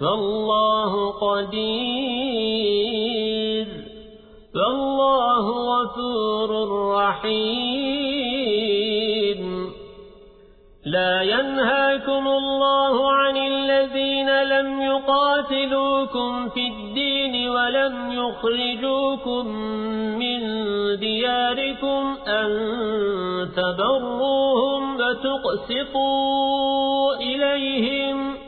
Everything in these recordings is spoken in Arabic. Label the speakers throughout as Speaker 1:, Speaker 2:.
Speaker 1: فالله قدير فالله غفور رحيم. لا ينهاكم الله عن الذين لم يقاتلوكم في الدين ولم يخرجوكم من دياركم أن تبروهم وتقسطوا إليهم.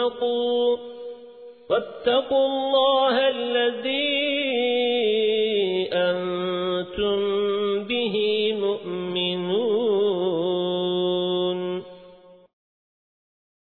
Speaker 1: واتقوا واتقوا الله الذي أنتم به مؤمنون.